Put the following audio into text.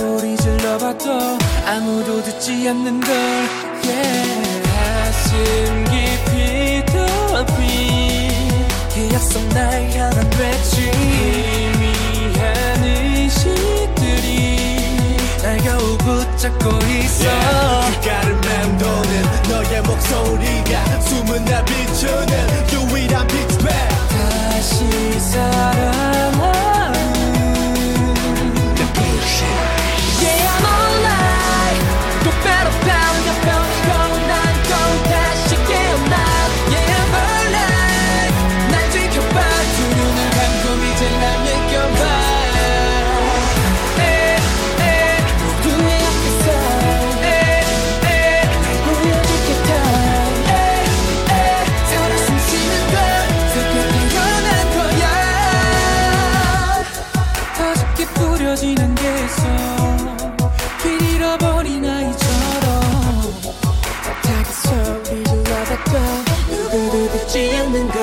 소리 질러봐도 아무도 듣지 않는 걸 yeah. 가슴 깊이 덮인 기억 속 날 향한 외침 미미한 의식들이 날 겨우 붙잡고 있어 yeah. 그 you 맴돌 뿌려지는 계속 길 잃어버린 아이처럼. 작은 소리 질러봤다 누구도 듣지 않는 걸